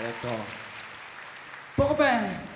Allez, toi. Bon ben.